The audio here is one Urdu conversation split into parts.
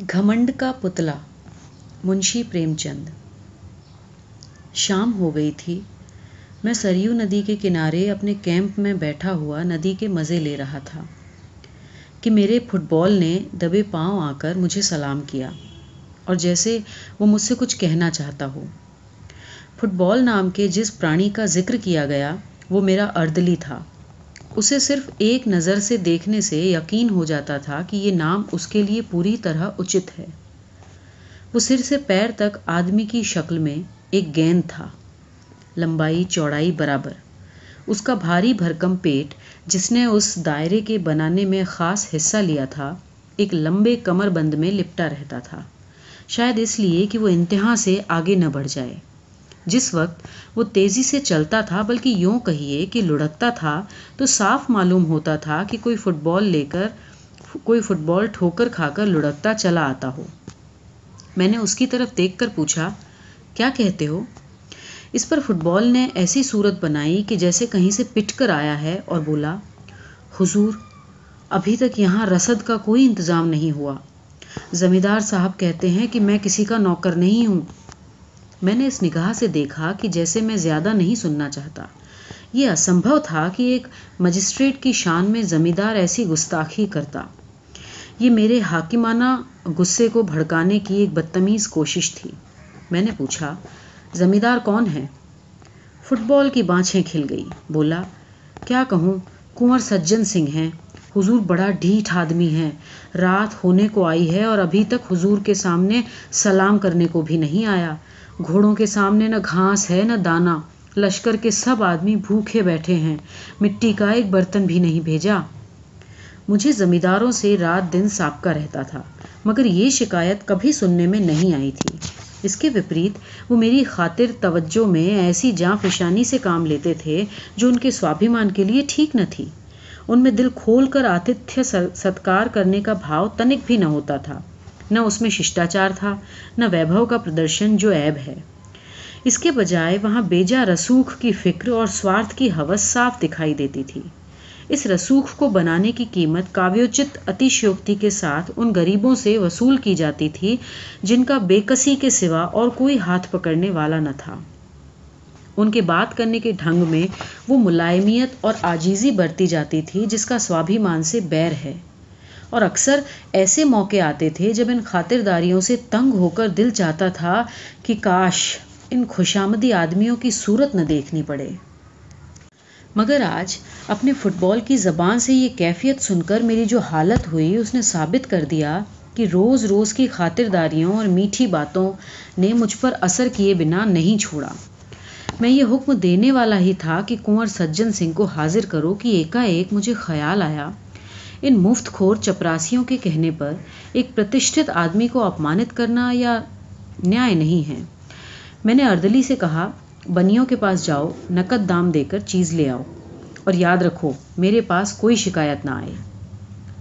گھمنڈ کا پتلا، منشی پریم چند شام ہو گئی تھی۔ میں سریو ندی کے کنارے اپنے کیمپ میں بیٹھا ہوا ندی کے مزے لے رہا تھا کہ میرے فٹ بال نے دبے پاؤں آ کر مجھے سلام کیا اور جیسے وہ مجھ سے کچھ کہنا چاہتا ہو۔ فٹ بال نام کے جس پرانی کا ذکر کیا گیا وہ میرا اردلی تھا۔ اسے صرف ایک نظر سے دیکھنے سے یقین ہو جاتا تھا کہ یہ نام اس کے لیے پوری طرح اچت ہے۔ وہ سر سے پیر تک آدمی کی شکل میں ایک گیند تھا، لمبائی چوڑائی برابر۔ اس کا بھاری بھرکم پیٹ، جس نے اس دائرے کے بنانے میں خاص حصہ لیا تھا، ایک لمبے کمر بند میں لپٹا رہتا تھا۔ شاید اس لیے کہ وہ انتہا سے آگے نہ بڑھ جائے۔ جس وقت وہ تیزی سے چلتا تھا بلکہ یوں کہیے کہ لڑکتا تھا، تو صاف معلوم ہوتا تھا کہ کوئی فٹ بال لے کر، کوئی فٹ بال ٹھوکر کھا کر لڑکتا چلا آتا ہو۔ میں نے اس کی طرف دیکھ کر پوچھا، کیا کہتے ہو؟ اس پر فٹ بال نے ایسی صورت بنائی کہ جیسے کہیں سے پٹ کر آیا ہے اور بولا، حضور، ابھی تک یہاں رسد کا کوئی انتظام نہیں ہوا۔ زمیندار صاحب کہتے ہیں کہ میں کسی کا نوکر نہیں ہوں۔ میں نے اس نگاہ سے دیکھا کہ جیسے میں زیادہ نہیں سننا چاہتا۔ یہ اسمبھو تھا کہ ایک مجسٹریٹ کی شان میں زمیندار ایسی گستاخی کرتا۔ یہ میرے حاکمانہ غصے کو بھڑکانے کی ایک بدتمیز کوشش تھی۔ میں نے پوچھا، زمیندار کون ہے؟ فٹ بال کی بانچیں کھل گئی۔ بولا، کیا کہوں؟ کنور سجن سنگھ ہیں۔ حضور بڑا ڈھیٹ آدمی ہے رات ہونے کو آئی ہے اور ابھی تک حضور کے سامنے سلام کرنے کو بھی نہیں آیا۔ گھوڑوں کے سامنے نہ گھاس ہے نہ دانا، لشکر کے سب آدمی بھوکے بیٹھے ہیں، مٹی کا ایک برتن بھی نہیں بھیجا۔ مجھے زمینداروں سے رات دن سابقہ رہتا تھا، مگر یہ شکایت کبھی سننے میں نہیں آئی تھی۔ اس کے وپریت وہ میری خاطر توجہ میں ایسی جاں فشانی سے کام لیتے تھے جو ان کے سوابھیمان کے لیے ٹھیک نہ تھی۔ ان میں دل کھول کر آتتیہ ستکار کرنے کا بھاؤ تنک بھی نہ ہوتا تھا۔ نہ اس میں ششٹاچار تھا، نہ ویبھو کا پردرشن جو عیب ہے۔ اس کے بجائے وہاں بیجا رسوخ کی فکر اور سوارتھ کی حوث صاف دکھائی دیتی تھی۔ اس رسوخ کو بنانے کی قیمت کاویوچت اتیشیوکتی کے ساتھ ان غریبوں سے وصول کی جاتی تھی، جن کا بے کسی کے سوا اور کوئی ہاتھ پکڑنے والا نہ تھا۔ ان کے بات کرنے کے ڈھنگ میں وہ ملائمیت اور آجیزی برتی جاتی تھی، جس کا سوابھیمان سے بیر ہے۔ اور اکثر ایسے موقع آتے تھے جب ان خاطرداریوں سے تنگ ہو کر دل چاہتا تھا کہ کاش ان خوشامدی آدمیوں کی صورت نہ دیکھنی پڑے۔ مگر آج اپنے فٹ بال کی زبان سے یہ کیفیت سن کر میری جو حالت ہوئی، اس نے ثابت کر دیا کہ روز روز کی خاطرداریوں اور میٹھی باتوں نے مجھ پر اثر کیے بنا نہیں چھوڑا۔ میں یہ حکم دینے والا ہی تھا کہ کنور سجن سنگھ کو حاضر کرو کہ ایک ایک مجھے خیال آیا۔ ان مفت خور چپراسیوں کے کہنے پر ایک پرتشٹھت آدمی کو اپمانت کرنا یا نیائے نہیں ہے۔ میں نے اردلی سے کہا، بنیوں کے پاس جاؤ، نقد دام دے کر چیز لے آؤ اور یاد رکھو، میرے پاس کوئی شکایت نہ آئے۔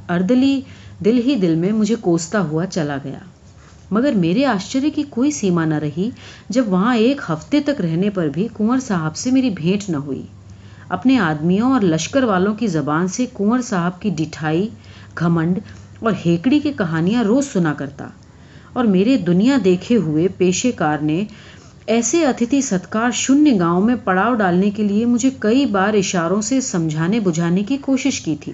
اردلی دل ہی دل میں مجھے کوستا ہوا چلا گیا۔ مگر میرے آشچر کی کوئی سیما نہ رہی جب وہاں ایک ہفتے تک رہنے پر بھی کنور صاحب سے میری بھیٹ نہ ہوئی۔ اپنے آدمیوں اور لشکر والوں کی زبان سے کنور صاحب کی ڈٹھائی، گھمنڈ اور ہیکڑی کی کہانیاں روز سنا کرتا۔ اور میرے دنیا دیکھے ہوئے پیشے کار نے ایسے اتھتی ستکار شنیہ گاؤں میں پڑاؤ ڈالنے کے لیے مجھے کئی بار اشاروں سے سمجھانے بجھانے کی کوشش کی تھی۔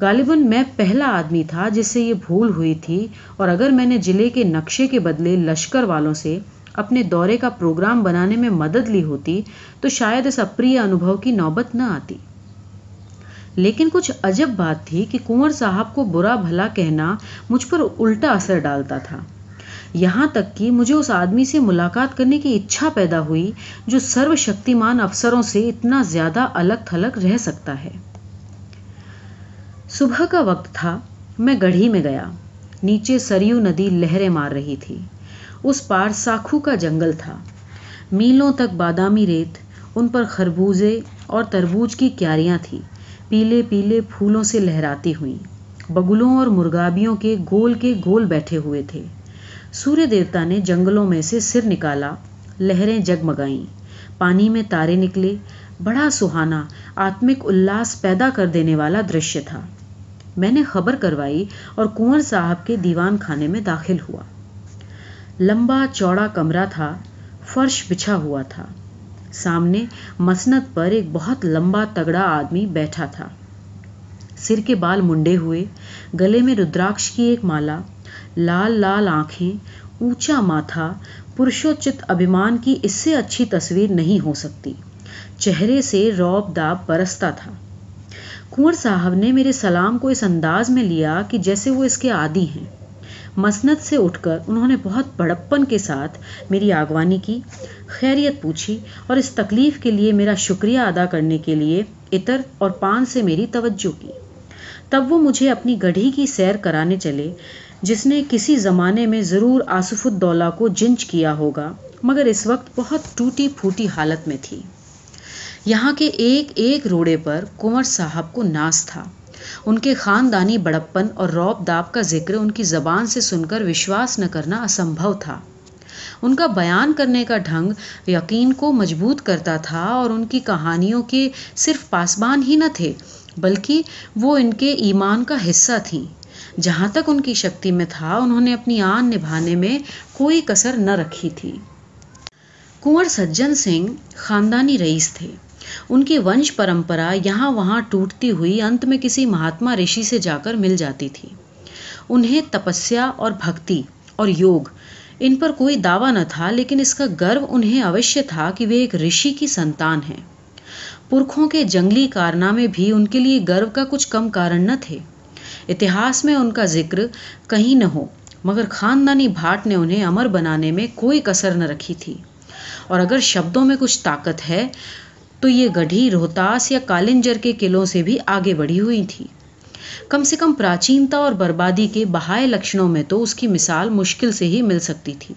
غالباً میں پہلا آدمی تھا جس سے یہ بھول ہوئی تھی اور اگر میں نے ضلع کے نقشے کے بدلے لشکر والوں سے اپنے دورے کا پروگرام بنانے میں مدد لی ہوتی تو شاید اس اپری انوبھو کی نوبت نہ آتی۔ لیکن کچھ عجب بات تھی کہ کنور صاحب کو برا بھلا کہنا مجھ پر الٹا اثر ڈالتا تھا۔ یہاں تک کہ مجھے اس آدمی سے ملاقات کرنے کی اچھا پیدا ہوئی جو سرو شکتیمان افسروں سے اتنا زیادہ الگ تھلگ رہ سکتا ہے۔ صبح کا وقت تھا، میں گڑھی میں گیا۔ نیچے سریو ندی لہریں مار رہی تھی۔ اس پار ساکھو کا جنگل تھا۔ میلوں تک بادامی ریت، ان پر خربوزے اور تربوج کی کیاریاں تھیں، پیلے پیلے پھولوں سے لہراتی ہوئیں۔ بگلوں اور مرغابیوں کے گول کے گول بیٹھے ہوئے تھے۔ سوریہ دیوتا نے جنگلوں میں سے سر نکالا، لہریں جگمگائیں۔ پانی میں تارے نکلے، بڑا سہانا، آتمک الاس پیدا کر دینے والا درشیہ تھا۔ میں نے خبر کروائی اور کنور صاحب کے دیوان خانے میں داخل ہوا۔ لمبا چوڑا کمرہ تھا، فرش بچھا ہوا تھا۔ سامنے مسند پر ایک بہت لمبا تگڑا آدمی بیٹھا تھا۔ سر کے بال منڈے ہوئے، گلے میں ردراکش کی ایک مالا، لال لال آنکھیں، اونچا ماتھا، پرشوچت ابھیمان کی اس سے اچھی تصویر نہیں ہو سکتی۔ چہرے سے روب داب برستا تھا۔ کنور صاحب نے میرے سلام کو اس انداز میں لیا کہ جیسے وہ اس کے عادی ہیں۔ مسند سے اٹھ کر انہوں نے بہت بڑپن کے ساتھ میری آگوانی کی، خیریت پوچھی اور اس تکلیف کے لیے میرا شکریہ ادا کرنے کے لیے عطر اور پان سے میری توجہ کی۔ تب وہ مجھے اپنی گڑھی کی سیر کرانے چلے، جس نے کسی زمانے میں ضرور آصف الدولہ کو جنچ کیا ہوگا، مگر اس وقت بہت ٹوٹی پھوٹی حالت میں تھی۔ یہاں کے ایک ایک روڑے پر کنور صاحب کو ناس تھا۔ ان کے خاندانی بڑپن اور روب داب کا ذکر ان کی زبان سے سن کر وشواس نہ کرنا اسمبھو تھا۔ ان کا بیان کرنے کا ڈھنگ یقین کو مضبوط کرتا تھا اور ان کی کہانیوں کے صرف پاسبان ہی نہ تھے، بلکہ وہ ان کے ایمان کا حصہ تھیں۔ جہاں تک ان کی شکتی میں تھا، انہوں نے اپنی آن نبھانے میں کوئی کسر نہ رکھی تھی۔ کنور سجن سنگھ خاندانی رئیس تھے۔ ان کی ونش پرمپرا یہاں وہاں ٹوٹتی ہوئی انت میں کسی مہاتما رشی سے جا کر مل جاتی تھی۔ انہیں تپسیا اور بھکتی اور یوگ، ان پر کوئی دعویٰ نہ تھا، لیکن اس کا گرو انہیں اوشیہ تھا کہ وہ ایک رشی کی سنتان ہیں۔ پرکھوں کے جنگلی کارنامے بھی ان کے لیے گرو کا کچھ کم کارن نہ تھے۔ اتہاس میں ان کا ذکر کہیں نہ ہو، مگر خاندانی بھاٹ نے انہیں امر بنانے میں کوئی کسر نہ رکھی تھی۔ اور اگر شبدوں میں کچھ طاقت ہے تو یہ گڑھی روہتاس یا کالنجر کے قلعوں سے بھی آگے بڑھی ہوئی تھی۔ کم سے کم پراچینتا اور بربادی کے بہائے لکشنوں میں تو اس کی مثال مشکل سے ہی مل سکتی تھی،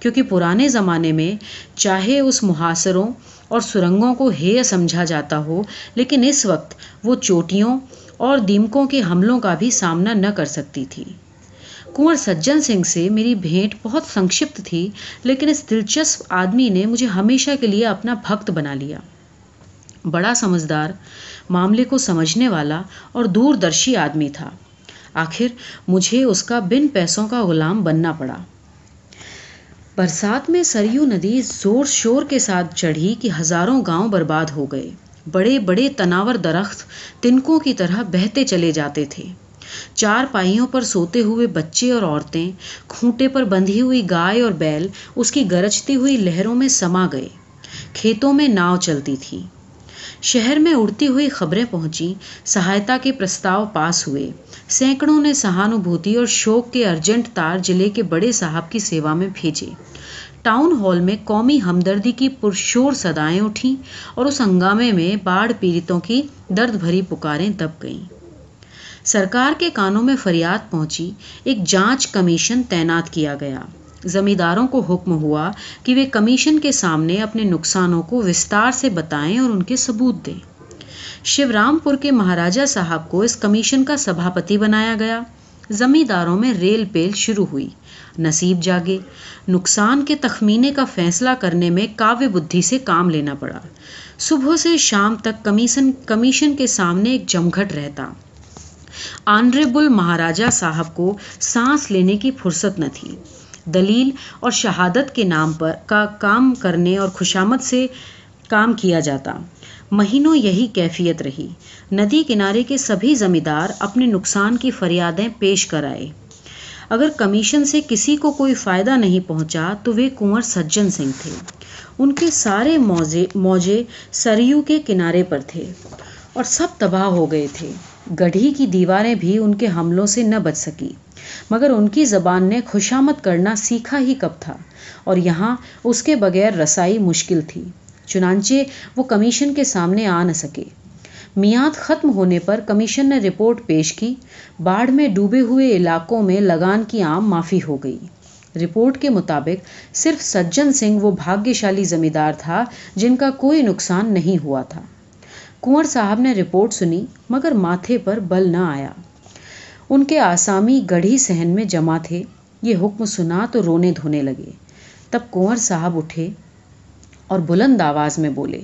کیونکہ پرانے زمانے میں چاہے اس محاصروں اور سرنگوں کو ہے سمجھا جاتا ہو، لیکن اس وقت وہ چوٹیوں اور دیمکوں کے حملوں کا بھی سامنا نہ کر سکتی تھی۔ کنور سجن سنگھ سے میری بھیٹ بہت سنکشپت تھی، لیکن اس دلچسپ آدمی نے مجھے ہمیشہ کے لیے اپنا بھکت بنا لیا۔ بڑا سمجھدار، معاملے کو سمجھنے والا اور دور درشی آدمی تھا۔ آخر مجھے اس کا بن پیسوں کا غلام بننا پڑا۔ برسات میں سریو ندی زور شور کے ساتھ چڑھی کہ ہزاروں گاؤں برباد ہو گئے۔ بڑے بڑے تناور درخت تنکوں کی طرح بہتے چلے جاتے تھے۔ چار پائیوں پر سوتے ہوئے بچے اور عورتیں کھوٹے پر بندھی ہوئی گائے اور بیل، اس کی گرجتی ہوئی لہروں میں سما گئے۔ کھیتوں میں ناؤ چلتی تھی۔ شہر میں اڑتی ہوئی خبریں پہنچی سہایتا کے پرستاؤ پاس ہوئے۔ سینکڑوں نے سہانوبھوتی اور شوق کے ارجنٹ تار ضلع کے بڑے صاحب کی سیوا میں بھیجے۔ ٹاؤن ہال میں قومی ہمدردی کی پرشور صدائیں اٹھیں اور اس ہنگامے میں باڑھ پیڑتوں کی درد بھری پکاریں دب گئیں۔ سرکار کے کانوں میں فریاد پہنچی، ایک جانچ کمیشن تعینات کیا گیا۔ زمینداروں کو حکم ہوا کہ وہ کمیشن کے سامنے اپنے نقصانوں کو وستار سے بتائیں اور ان کے ثبوت دیں۔ شیو رام پور کے مہاراجا صاحب کو اس کمیشن کا سبھاپتی بنایا گیا۔ زمینداروں میں ریل پیل شروع ہوئی۔ نصیب جاگے۔ نقصان کے تخمینے کا فیصلہ کرنے میں کاویہ بدھی سے کام لینا پڑا۔ صبح سے شام تک کمیشن کمیشن کے سامنے ایک جمگھٹ رہتا۔ آنریبل مہاراجا صاحب کو سانس لینے کی فرصت نہ تھی۔ دلیل اور شہادت کے نام پر کا کام کرنے اور خوشامد سے کام کیا جاتا۔ مہینوں یہی کیفیت رہی۔ ندی کنارے کے سبھی زمیندار اپنے نقصان کی فریادیں پیش کر آئے۔ اگر کمیشن سے کسی کو کوئی فائدہ نہیں پہنچا تو وہ کنور سجن سنگھ تھے۔ ان کے سارے موزے، موجے سریو کے کنارے پر تھے اور سب تباہ ہو گئے تھے۔ گڑھی کی دیواریں بھی ان کے حملوں سے نہ بچ سکی مگر ان کی زبان نے خوشامد کرنا سیکھا ہی کب تھا اور یہاں اس کے بغیر رسائی مشکل تھی، چنانچہ وہ کمیشن کے سامنے آ نہ سکے۔ میعاد ختم ہونے پر کمیشن نے رپورٹ پیش کی، باڑھ میں ڈوبے ہوئے علاقوں میں لگان کی عام معافی ہو گئی۔ رپورٹ کے مطابق، صرف سجن سنگھ وہ بھاگیہ زمیندار تھا جن کا کوئی نقصان نہیں ہوا تھا۔ کنور صاحب نے رپورٹ سنی مگر ماتھے پر بل نہ آیا۔ ان کے آسامی گڑھی سہن میں جمع تھے۔ یہ حکم سنا تو رونے دھونے لگے۔ تب کنور صاحب اٹھے اور بلند آواز میں بولے،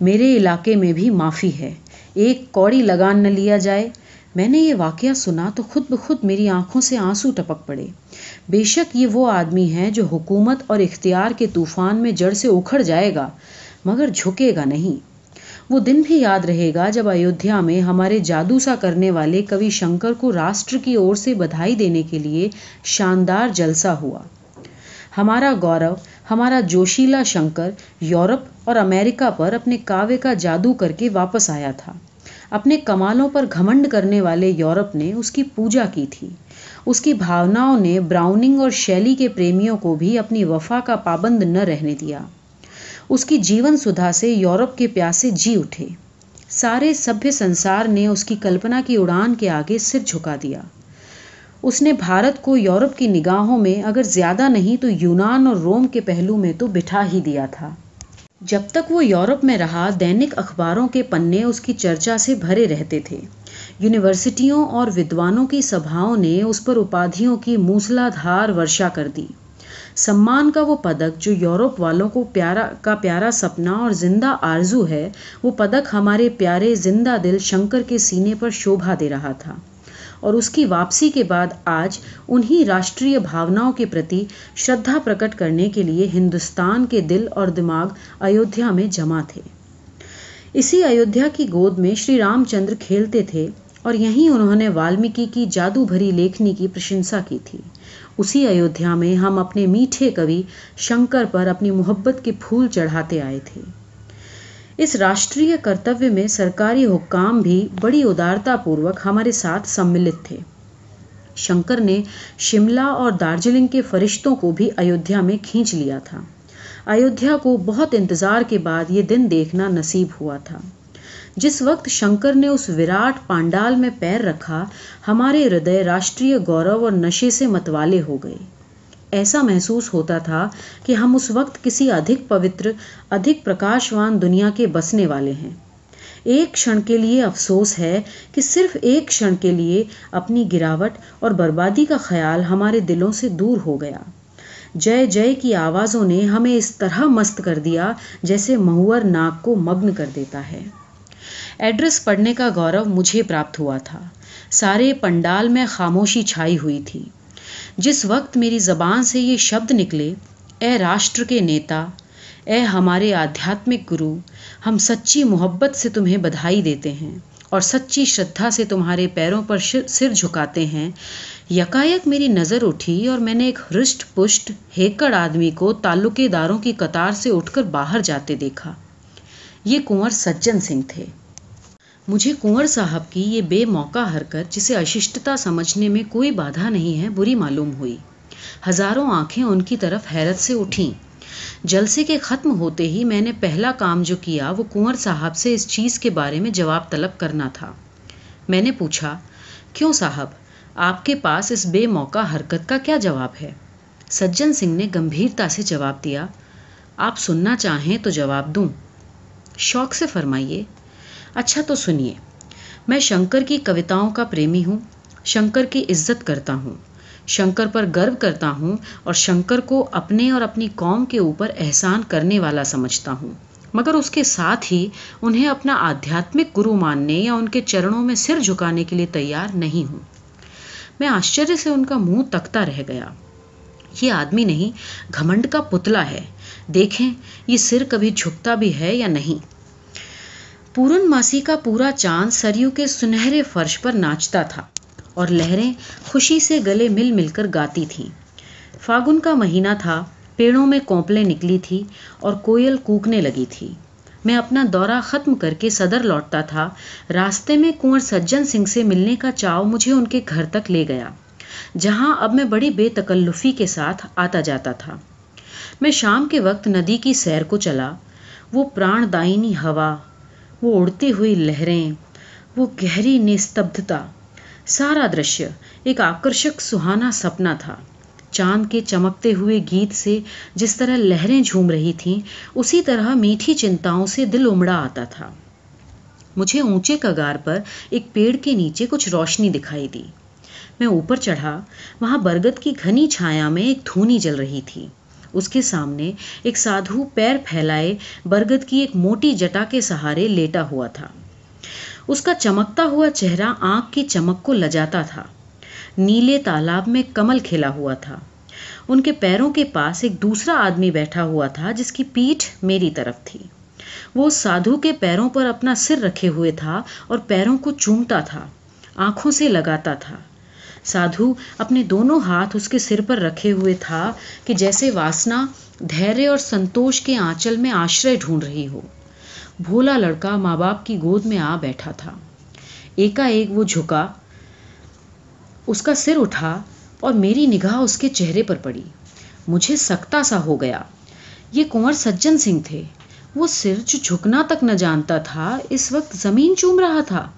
میرے علاقے میں بھی معافی ہے، ایک کوڑی لگان نہ لیا جائے۔ میں نے یہ واقعہ سنا تو خود بخود میری آنکھوں سے آنسو ٹپک پڑے۔ بے شک یہ وہ آدمی ہے جو حکومت اور اختیار کے طوفان میں جڑ سے اکھڑ جائے گا، مگر جھکے گا نہیں۔ وہ دن بھی یاد رہے گا جب ایودھیا میں ہمارے جادو سا کرنے والے کوی شنکر کو راشٹر کی اور سے بدھائی دینے کے لیے شاندار جلسہ ہوا۔ ہمارا گورو، ہمارا جوشیلا شنکر یورپ اور امریکہ پر اپنے کاوے کا جادو کر کے واپس آیا تھا۔ اپنے کمالوں پر گھمنڈ کرنے والے یورپ نے اس کی پوجا کی تھی۔ اس کی بھاوناؤں نے براؤننگ اور شیلی کے پریمیوں کو بھی اپنی وفا کا پابند نہ رہنے دیا۔ اس کی جیون سدھا سے یورپ کے پیاسے جی اٹھے۔ سارے سبھی سنسار نے اس کی کلپنا کی اڑان کے آگے سر جھکا دیا۔ اس نے بھارت کو یورپ کی نگاہوں میں اگر زیادہ نہیں تو یونان اور روم کے پہلو میں تو بٹھا ہی دیا تھا۔ جب تک وہ یورپ میں رہا، دینک اخباروں کے پنے اس کی چرچا سے بھرے رہتے تھے۔ یونیورسٹیوں اور ودوانوں کی سبھاؤں نے اس پر اپادھیوں کی موسلا دھار ورشا کر دی۔ سمان کا وہ پدک جو یورپ والوں کو پیارا کا پیارا سپنا اور زندہ آرزو ہے، وہ پدک ہمارے پیارے زندہ دل شنکر کے سینے پر شوبھا دے رہا تھا۔ اور اس کی واپسی کے بعد آج انہی راشٹریہ بھاوناؤں کے پرتی شردھا پرکٹ کرنے کے لیے ہندوستان کے دل اور دماغ ایودھیا میں جمع تھے۔ اسی ایودھیا کی گود میں شری رام چندر کھیلتے تھے۔ اور یہیں انہوں نے والمیکی کی جادو بھری لیکھنی کی پرشنسا کی تھی۔ اسی ایودھیا میں ہم اپنے میٹھے کوی شنکر پر اپنی محبت کے پھول چڑھاتے آئے تھے۔ اس راشٹریہ کرتویہ میں سرکاری حکام بھی بڑی ادارتا پوروک ہمارے ساتھ سملت تھے۔ شنکر نے شملہ اور دارجلنگ کے فرشتوں کو بھی ایودھیا میں کھینچ لیا تھا۔ ایودھیا کو بہت انتظار کے بعد یہ دن دیکھنا نصیب ہوا تھا۔ جس وقت شنکر نے اس وراٹ پانڈال میں پیر رکھا، ہمارے ہردے راشٹریہ گورو اور نشے سے متوالے ہو گئے۔ ایسا محسوس ہوتا تھا کہ ہم اس وقت کسی ادھک پوتر، ادھک پرکاشوان دنیا کے بسنے والے ہیں۔ ایک کھڑ کے لیے افسوس ہے کہ صرف ایک کھڑ کے لیے اپنی گراوٹ اور بربادی کا خیال ہمارے دلوں سے دور ہو گیا۔ جے جے کی آوازوں نے ہمیں اس طرح مست کر دیا جیسے مہور ناک کو مگن کر دیتا ہے۔ ایڈریس پڑھنے کا گورو مجھے پراپت ہوا تھا۔ سارے پنڈال میں خاموشی چھائی ہوئی تھی۔ جس وقت میری زبان سے یہ شبد نکلے، اے راشٹر کے نیتا، اے ہمارے آدھیاتمک گرو، ہم سچی محبت سے تمہیں بدھائی دیتے ہیں اور سچی شردھا سے تمہارے پیروں پر سر جھکاتے ہیں۔ یکایک میری نظر اٹھی اور میں نے ایک ہرشٹ پشٹ، ہیکڑ آدمی کو تعلقے داروں کی قطار سے اٹھ کر باہر جاتے دیکھا۔ یہ کنور سجن سنگھ تھے۔ مجھے کنور صاحب کی یہ بے موقع حرکت جسے اششٹتا سمجھنے میں کوئی بادھا نہیں ہے، بری معلوم ہوئی۔ ہزاروں آنکھیں ان کی طرف حیرت سے اٹھیں۔ جلسے کے ختم ہوتے ہی میں نے پہلا کام جو کیا، وہ کنور صاحب سے اس چیز کے بارے میں جواب طلب کرنا تھا۔ میں نے پوچھا، کیوں صاحب؟ آپ کے پاس اس بے موقع حرکت کا کیا جواب ہے؟ سجن سنگھ نے گمبھیرتا سے جواب دیا، آپ سننا چاہیں تو جواب دوں۔ شوق سے فرمائیے۔ اچھا تو سنیے، میں شنکر کی کوتاؤں کا پریمی ہوں، شنکر کی عزت کرتا ہوں، شنکر پر گرو کرتا ہوں اور شنکر کو اپنے اور اپنی قوم کے اوپر احسان کرنے والا سمجھتا ہوں۔ مگر اس کے ساتھ ہی انہیں اپنا آدھیاتمک گرو ماننے یا ان کے چرنوں میں سر جھکانے کے لیے تیار نہیں ہوں۔ میں آشچر سے ان کا منہ تکتا رہ گیا۔ یہ آدمی نہیں، گھمنڈ کا پتلا ہے۔ دیکھیں، یہ سر کبھی جھکتا بھی ہے یا نہیں؟ پورن ماسی کا پورا چاند سریو کے سنہرے فرش پر ناچتا تھا اور لہریں خوشی سے گلے مل مل کر گاتی تھیں۔ فاگن کا مہینہ تھا، پیڑوں میں کوپلیں نکلی تھی اور کوئل کوکنے لگی تھی۔ میں اپنا دورہ ختم کر کے صدر لوٹتا تھا۔ راستے میں کنور سجن سنگھ سے ملنے کا چاؤ مجھے ان کے گھر تک لے گیا، جہاں اب میں بڑی بے تکلفی کے ساتھ آتا جاتا تھا۔ میں شام کے وقت ندی کی سیر کو چلا، وہ پران دائنی ہوا وہ اڑتی ہوئی لہریں، وہ گہری نستبدھتا سارا درشیہ ایک آکرشک سہانا سپنا تھا۔ چاند کے چمکتے ہوئے گیت سے جس طرح لہریں جھوم رہی تھیں، اسی طرح میٹھی چنتاؤں سے دل امڑا آتا تھا۔ مجھے اونچے کگار پر ایک پیڑ کے نیچے کچھ روشنی دکھائی دی۔ میں اوپر چڑھا، وہاں برگد کی گھنی چھایا میں ایک دھونی جل رہی تھی۔ اس کے سامنے ایک سادھو پیر پھیلائے، برگد کی ایک موٹی جٹا کے سہارے لیٹا ہوا تھا۔ اس کا چمکتا ہوا چہرہ آنکھ کی چمک کو لجاتا تھا۔ نیلے تالاب میں کمل کھلا ہوا تھا۔ ان کے پیروں کے پاس ایک دوسرا آدمی بیٹھا ہوا تھا، جس کی پیٹھ میری طرف تھی۔ وہ سادھو کے پیروں پر اپنا سر رکھے ہوئے تھا اور پیروں کو چومتا تھا، آنکھوں سے لگاتا تھا۔ سادھو اپنے دونوں ہاتھ اس کے سر پر رکھے ہوئے تھا کہ جیسے واسنا دھیرے اور سنتوش کے آنچل میں آشرے ڈھونڈ رہی ہو۔ بھولا لڑکا ماں باپ کی گود میں آ بیٹھا تھا۔ ایکا ایک وہ جھکا، اس کا سر اٹھا اور میری نگاہ اس کے چہرے پر پڑی۔ مجھے سکتا سا ہو گیا۔ یہ کنور سجن سنگھ تھے۔ وہ سر جو جھکنا تک نہ جانتا تھا، اس وقت زمین چوم رہا تھا۔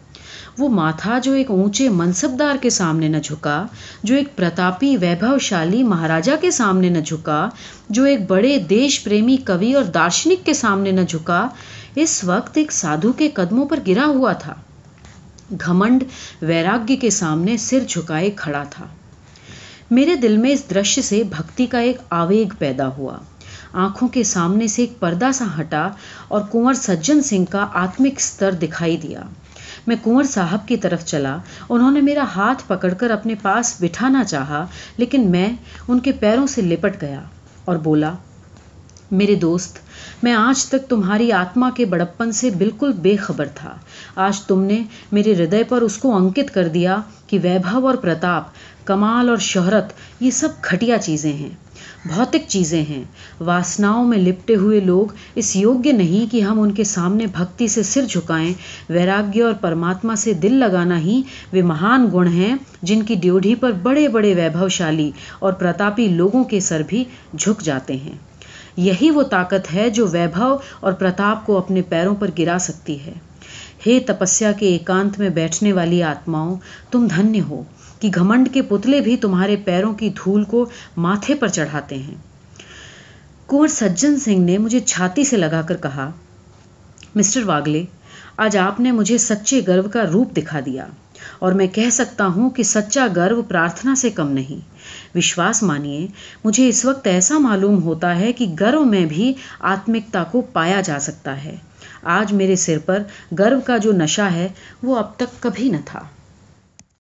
وہ ماتھا جو ایک اونچے منصبدار کے سامنے نہ جھکا، جو ایک پرتاپی ویبھو شالی مہاراجا کے سامنے نہ جھکا، جو ایک بڑے دیش پریمی کوی اور دارشنک کے سامنے نہ جھکا، اس وقت ایک سادھو کے قدموں پر گرا ہوا تھا۔ گھمنڈ ویراگیہ کے سامنے سر جھکائے کھڑا تھا۔ میرے دل میں اس درشیہ سے بھکتی کا ایک آویگ پیدا ہوا۔ آنکھوں کے سامنے سے ایک پردہ سا ہٹا اور کنور سجن سنگھ کا آتمک ستر دکھائی دیا۔ میں کنور صاحب کی طرف چلا۔ انہوں نے میرا ہاتھ پکڑ کر اپنے پاس بٹھانا چاہا، لیکن میں ان کے پیروں سے لپٹ گیا اور بولا، میرے دوست، میں آج تک تمہاری آتما کے بڑپن سے بالکل بے خبر تھا۔ آج تم نے میرے ہردے پر اس کو انکت کر دیا کہ ویبھو اور پرتاپ، کمال اور شہرت، یہ سب کھٹیا چیزیں ہیں۔ بھوتک چیزیں ہیں۔ واسناؤں میں لپٹے ہوئے لوگ اس یوگیہ نہیں کہ ہم ان کے سامنے بھکتی سے سر جھکائیں۔ ویراگیہ اور پرماتما سے دل لگانا ہی وہ مہان گن ہیں جن کی ڈیوڈھی پر بڑے بڑے ویبھو شالی اور پرتاپی لوگوں کے سر بھی جھک جاتے ہیں۔ یہی وہ طاقت ہے جو ویبھو اور پرتاپ کو اپنے پیروں پر گرا سکتی ہے۔ ہے تپسیا کے ایکانت میں بیٹھنے والی آتماؤں، تم دھنیہ ہو۔ کہ گھمنڈ کے پتلے بھی تمہارے پیروں کی دھول کو ماتھے پر چڑھاتے ہیں۔ کنور سجن سنگھ نے مجھے چھاتی سے لگا کر کہا، مسٹر واگلے، آج آپ نے مجھے سچے گرو کا روپ دکھا دیا اور میں کہہ سکتا ہوں کہ سچا گرو پرارتھنا سے کم نہیں۔ وشواس مانیے، مجھے اس وقت ایسا معلوم ہوتا ہے کہ گرو میں بھی آتمکتا کو پایا جا سکتا ہے۔ آج میرے سر پر گرو کا جو نشہ ہے وہ اب تک کبھی نہ تھا۔